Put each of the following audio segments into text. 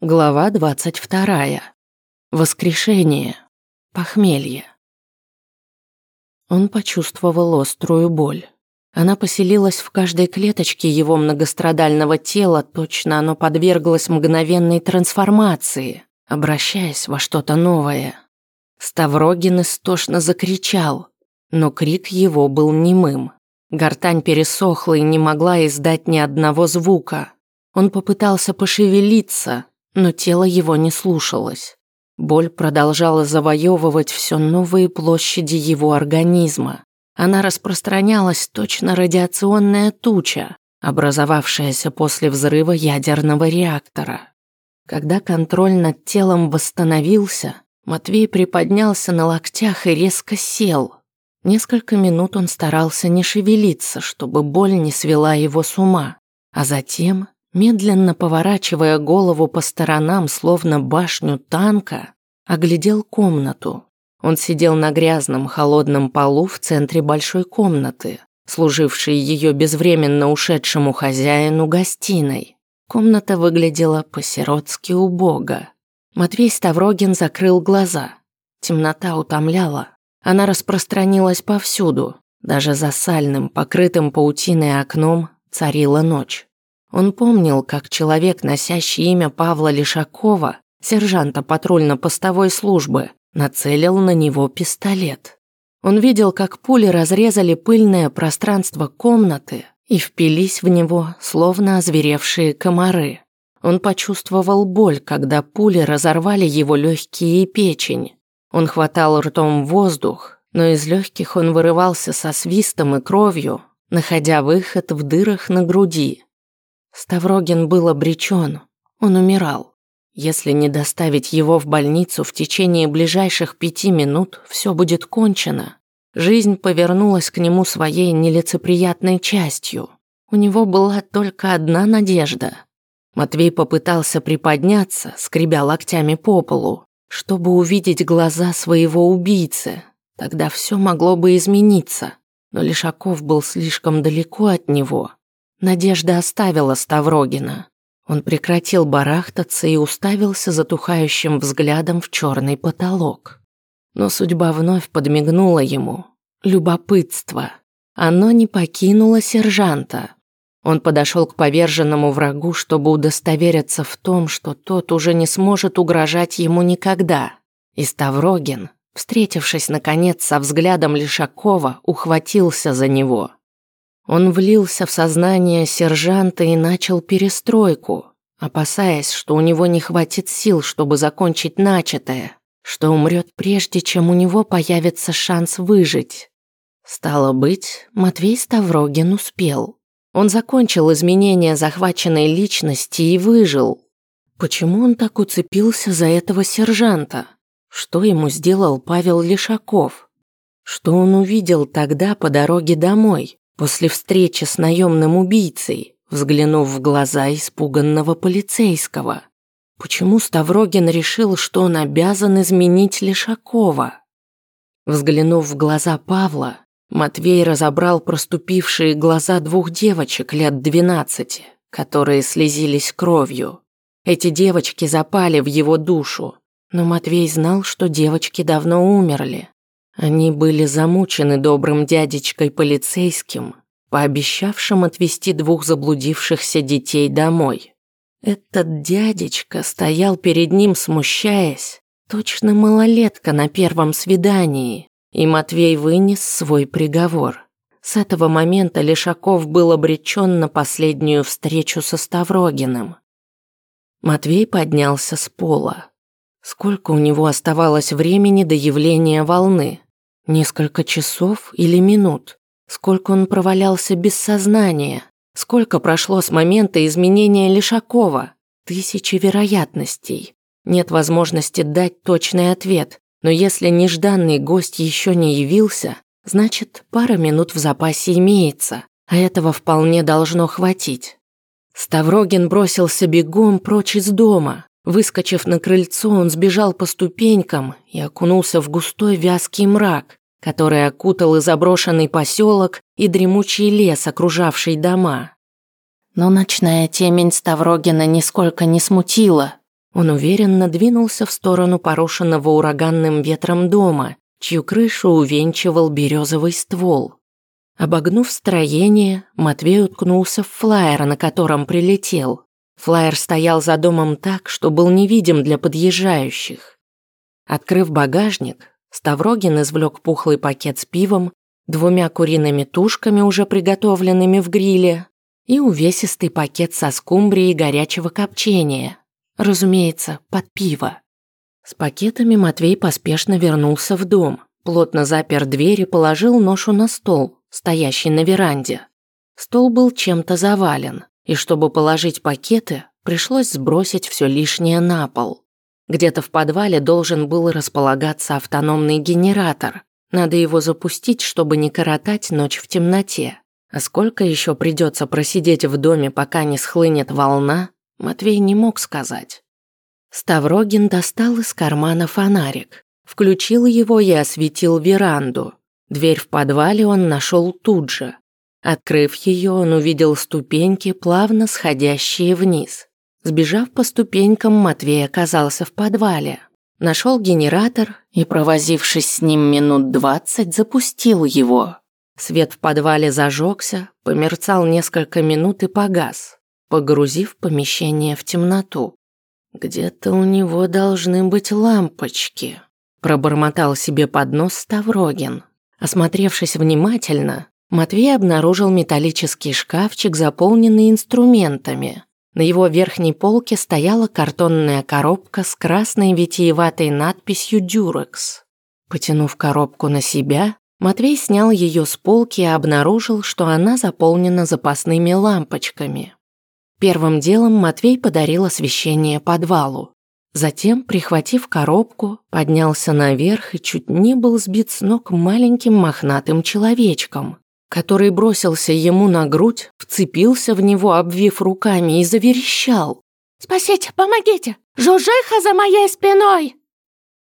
Глава 22. Воскрешение. Похмелье. Он почувствовал острую боль. Она поселилась в каждой клеточке его многострадального тела, точно оно подверглось мгновенной трансформации, обращаясь во что-то новое. Ставрогин истошно закричал, но крик его был немым. Гортань пересохла и не могла издать ни одного звука. Он попытался пошевелиться, но тело его не слушалось. Боль продолжала завоевывать все новые площади его организма. Она распространялась точно радиационная туча, образовавшаяся после взрыва ядерного реактора. Когда контроль над телом восстановился, Матвей приподнялся на локтях и резко сел. Несколько минут он старался не шевелиться, чтобы боль не свела его с ума, а затем медленно поворачивая голову по сторонам, словно башню танка, оглядел комнату. Он сидел на грязном холодном полу в центре большой комнаты, служившей ее безвременно ушедшему хозяину гостиной. Комната выглядела по-сиротски убого. Матвей Ставрогин закрыл глаза. Темнота утомляла. Она распространилась повсюду. Даже за сальным, покрытым паутиной окном царила ночь. Он помнил, как человек, носящий имя Павла Лишакова, сержанта патрульно-постовой службы, нацелил на него пистолет. Он видел, как пули разрезали пыльное пространство комнаты и впились в него, словно озверевшие комары. Он почувствовал боль, когда пули разорвали его легкие и печень. Он хватал ртом воздух, но из легких он вырывался со свистом и кровью, находя выход в дырах на груди. Ставрогин был обречен. Он умирал. Если не доставить его в больницу в течение ближайших пяти минут, все будет кончено. Жизнь повернулась к нему своей нелицеприятной частью. У него была только одна надежда. Матвей попытался приподняться, скребя локтями по полу, чтобы увидеть глаза своего убийцы. Тогда все могло бы измениться. Но Лишаков был слишком далеко от него. Надежда оставила Ставрогина. Он прекратил барахтаться и уставился затухающим взглядом в черный потолок. Но судьба вновь подмигнула ему. Любопытство. Оно не покинуло сержанта. Он подошел к поверженному врагу, чтобы удостовериться в том, что тот уже не сможет угрожать ему никогда. И Ставрогин, встретившись наконец со взглядом Лишакова, ухватился за него. Он влился в сознание сержанта и начал перестройку, опасаясь, что у него не хватит сил, чтобы закончить начатое, что умрет прежде, чем у него появится шанс выжить. Стало быть, Матвей Ставрогин успел. Он закончил изменение захваченной личности и выжил. Почему он так уцепился за этого сержанта? Что ему сделал Павел Лишаков? Что он увидел тогда по дороге домой? После встречи с наемным убийцей, взглянув в глаза испуганного полицейского, почему Ставрогин решил, что он обязан изменить Лешакова? Взглянув в глаза Павла, Матвей разобрал проступившие глаза двух девочек лет двенадцати, которые слезились кровью. Эти девочки запали в его душу, но Матвей знал, что девочки давно умерли. Они были замучены добрым дядечкой полицейским, пообещавшим отвезти двух заблудившихся детей домой. Этот дядечка стоял перед ним, смущаясь, точно малолетка на первом свидании, и Матвей вынес свой приговор. С этого момента Лешаков был обречен на последнюю встречу со Ставрогиным. Матвей поднялся с пола. Сколько у него оставалось времени до явления волны? Несколько часов или минут? Сколько он провалялся без сознания? Сколько прошло с момента изменения Лишакова? Тысячи вероятностей. Нет возможности дать точный ответ, но если нежданный гость еще не явился, значит, пара минут в запасе имеется, а этого вполне должно хватить. Ставрогин бросился бегом прочь из дома. Выскочив на крыльцо, он сбежал по ступенькам и окунулся в густой вязкий мрак, который окутал и заброшенный поселок, и дремучий лес, окружавший дома. Но ночная темень Ставрогина нисколько не смутила. Он уверенно двинулся в сторону порушенного ураганным ветром дома, чью крышу увенчивал березовый ствол. Обогнув строение, Матвей уткнулся в флайер, на котором прилетел. Флайер стоял за домом так, что был невидим для подъезжающих. Открыв багажник, Ставрогин извлек пухлый пакет с пивом, двумя куриными тушками, уже приготовленными в гриле, и увесистый пакет со скумбрией горячего копчения. Разумеется, под пиво. С пакетами Матвей поспешно вернулся в дом, плотно запер дверь и положил ношу на стол, стоящий на веранде. Стол был чем-то завален, и чтобы положить пакеты, пришлось сбросить все лишнее на пол. Где-то в подвале должен был располагаться автономный генератор. Надо его запустить, чтобы не коротать ночь в темноте. А сколько еще придется просидеть в доме, пока не схлынет волна, Матвей не мог сказать. Ставрогин достал из кармана фонарик, включил его и осветил веранду. Дверь в подвале он нашел тут же. Открыв ее, он увидел ступеньки, плавно сходящие вниз. Сбежав по ступенькам, Матвей оказался в подвале. Нашел генератор и, провозившись с ним минут двадцать, запустил его. Свет в подвале зажегся, померцал несколько минут и погас, погрузив помещение в темноту. «Где-то у него должны быть лампочки», – пробормотал себе под нос Ставрогин. Осмотревшись внимательно, Матвей обнаружил металлический шкафчик, заполненный инструментами. На его верхней полке стояла картонная коробка с красной витиеватой надписью «Дюрекс». Потянув коробку на себя, Матвей снял ее с полки и обнаружил, что она заполнена запасными лампочками. Первым делом Матвей подарил освещение подвалу. Затем, прихватив коробку, поднялся наверх и чуть не был сбит с ног маленьким мохнатым человечком который бросился ему на грудь, вцепился в него, обвив руками, и заверещал. «Спасите, помогите! Жужжиха за моей спиной!»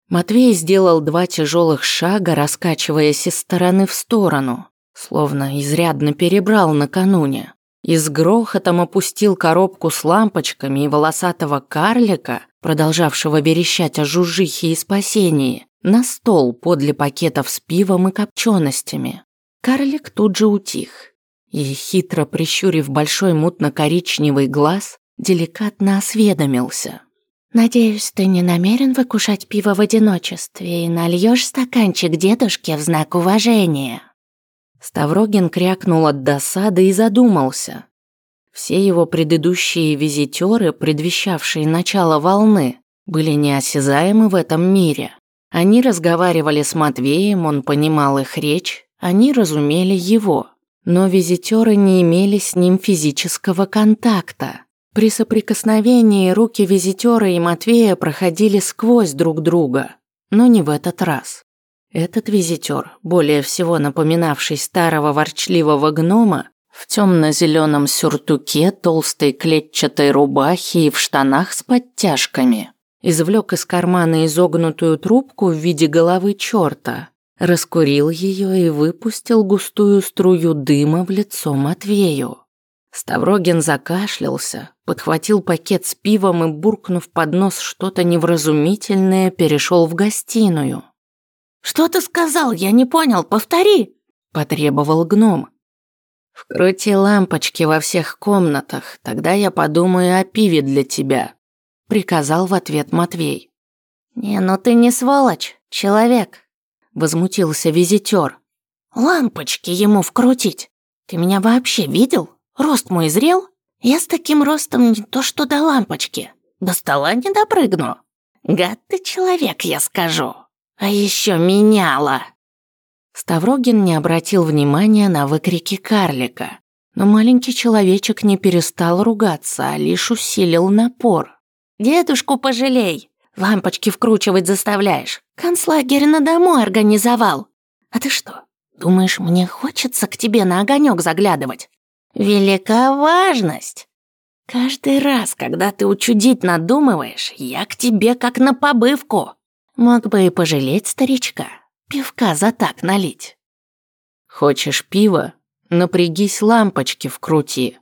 Матвей сделал два тяжелых шага, раскачиваясь из стороны в сторону, словно изрядно перебрал накануне. И с грохотом опустил коробку с лампочками и волосатого карлика, продолжавшего верещать о жужжихе и спасении, на стол подле пакетов с пивом и копченостями. Карлик тут же утих и, хитро прищурив большой мутно-коричневый глаз, деликатно осведомился. «Надеюсь, ты не намерен выкушать пиво в одиночестве и нальешь стаканчик дедушке в знак уважения?» Ставрогин крякнул от досады и задумался. Все его предыдущие визитеры, предвещавшие начало волны, были неосязаемы в этом мире. Они разговаривали с Матвеем, он понимал их речь, они разумели его, но визитеры не имели с ним физического контакта. При соприкосновении руки визитера и Матвея проходили сквозь друг друга, но не в этот раз. Этот визитер, более всего напоминавший старого ворчливого гнома, в темно-зеленом сюртуке, толстой клетчатой рубахе и в штанах с подтяжками, извлек из кармана изогнутую трубку в виде головы черта раскурил ее и выпустил густую струю дыма в лицо Матвею. Ставрогин закашлялся, подхватил пакет с пивом и, буркнув под нос что-то невразумительное, перешел в гостиную. «Что ты сказал? Я не понял. Повтори!» – потребовал гном. «Вкрути лампочки во всех комнатах, тогда я подумаю о пиве для тебя», – приказал в ответ Матвей. «Не, ну ты не сволочь, человек возмутился визитер. «Лампочки ему вкрутить! Ты меня вообще видел? Рост мой зрел? Я с таким ростом не то что до лампочки, до стола не допрыгну. Гад ты человек, я скажу. А еще меняла!» Ставрогин не обратил внимания на выкрики карлика, но маленький человечек не перестал ругаться, а лишь усилил напор. «Дедушку пожалей! Лампочки вкручивать заставляешь. Концлагерь на дому организовал. А ты что, думаешь, мне хочется к тебе на огонек заглядывать? Велика важность. Каждый раз, когда ты учудить надумываешь, я к тебе как на побывку. Мог бы и пожалеть старичка, пивка за так налить. Хочешь пива? Напрягись, лампочки вкрути.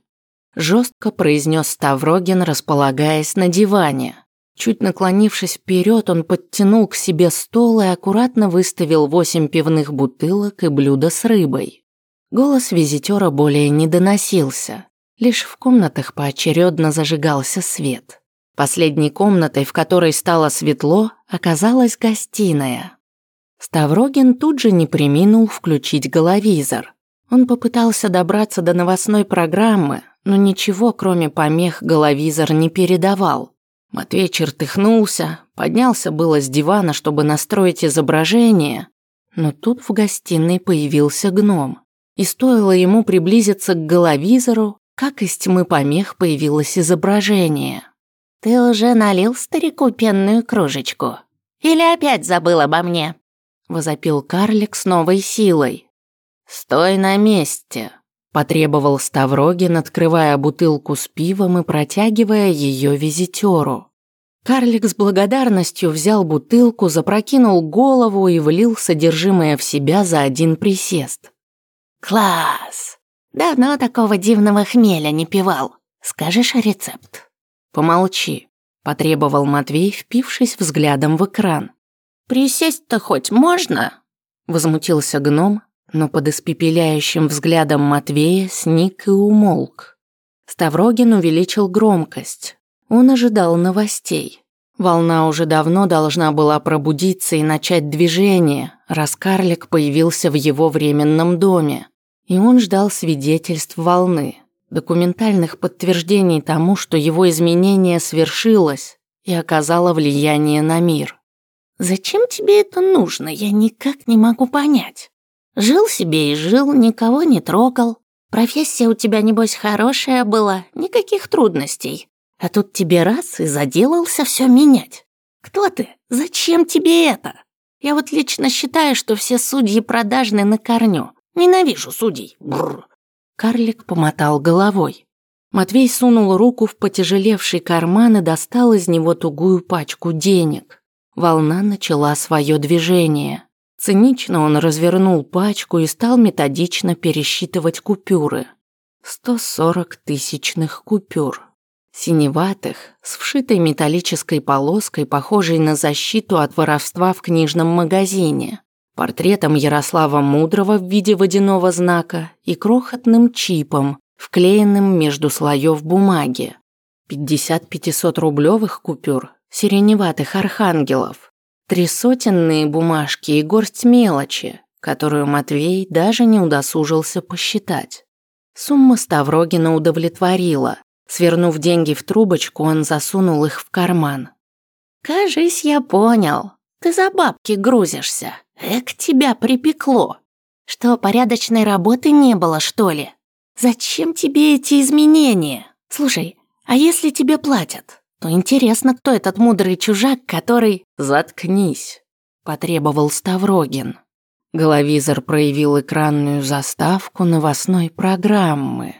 Жестко произнес Ставрогин, располагаясь на диване. Чуть наклонившись вперед, он подтянул к себе стол и аккуратно выставил восемь пивных бутылок и блюдо с рыбой. Голос визитера более не доносился. Лишь в комнатах поочередно зажигался свет. Последней комнатой, в которой стало светло, оказалась гостиная. Ставрогин тут же не приминул включить головизор. Он попытался добраться до новостной программы, но ничего, кроме помех, головизор не передавал. Матвей чертыхнулся, поднялся было с дивана, чтобы настроить изображение, но тут в гостиной появился гном. И стоило ему приблизиться к головизору, как из тьмы помех появилось изображение. «Ты уже налил старику пенную кружечку? Или опять забыл обо мне?» Возопил карлик с новой силой. «Стой на месте!» Потребовал Ставрогин, открывая бутылку с пивом и протягивая ее визитеру. Карлик с благодарностью взял бутылку, запрокинул голову и влил содержимое в себя за один присест. «Класс! Давно такого дивного хмеля не пивал. Скажешь рецепт?» «Помолчи», – потребовал Матвей, впившись взглядом в экран. «Присесть-то хоть можно?» – возмутился гном, но под испепеляющим взглядом Матвея сник и умолк. Ставрогин увеличил громкость. Он ожидал новостей. Волна уже давно должна была пробудиться и начать движение, раз карлик появился в его временном доме. И он ждал свидетельств волны документальных подтверждений тому, что его изменение свершилось и оказало влияние на мир. «Зачем тебе это нужно, я никак не могу понять. Жил себе и жил, никого не трогал. Профессия у тебя, небось, хорошая была, никаких трудностей. А тут тебе раз и заделался все менять. Кто ты? Зачем тебе это? Я вот лично считаю, что все судьи продажны на корню. Ненавижу судей. Бррр. Карлик помотал головой. Матвей сунул руку в потяжелевший карман и достал из него тугую пачку денег. Волна начала свое движение. Цинично он развернул пачку и стал методично пересчитывать купюры. 140 тысячных купюр. Синеватых, с вшитой металлической полоской, похожей на защиту от воровства в книжном магазине портретом Ярослава Мудрого в виде водяного знака и крохотным чипом, вклеенным между слоев бумаги. 50 500-рублевых купюр, сиреневатых архангелов, три сотенные бумажки и горсть мелочи, которую Матвей даже не удосужился посчитать. Сумма Ставрогина удовлетворила. Свернув деньги в трубочку, он засунул их в карман. «Кажись, я понял. Ты за бабки грузишься. Эк, тебя припекло. Что, порядочной работы не было, что ли? Зачем тебе эти изменения? Слушай, а если тебе платят, то интересно, кто этот мудрый чужак, который... Заткнись, потребовал Ставрогин. Головизор проявил экранную заставку новостной программы.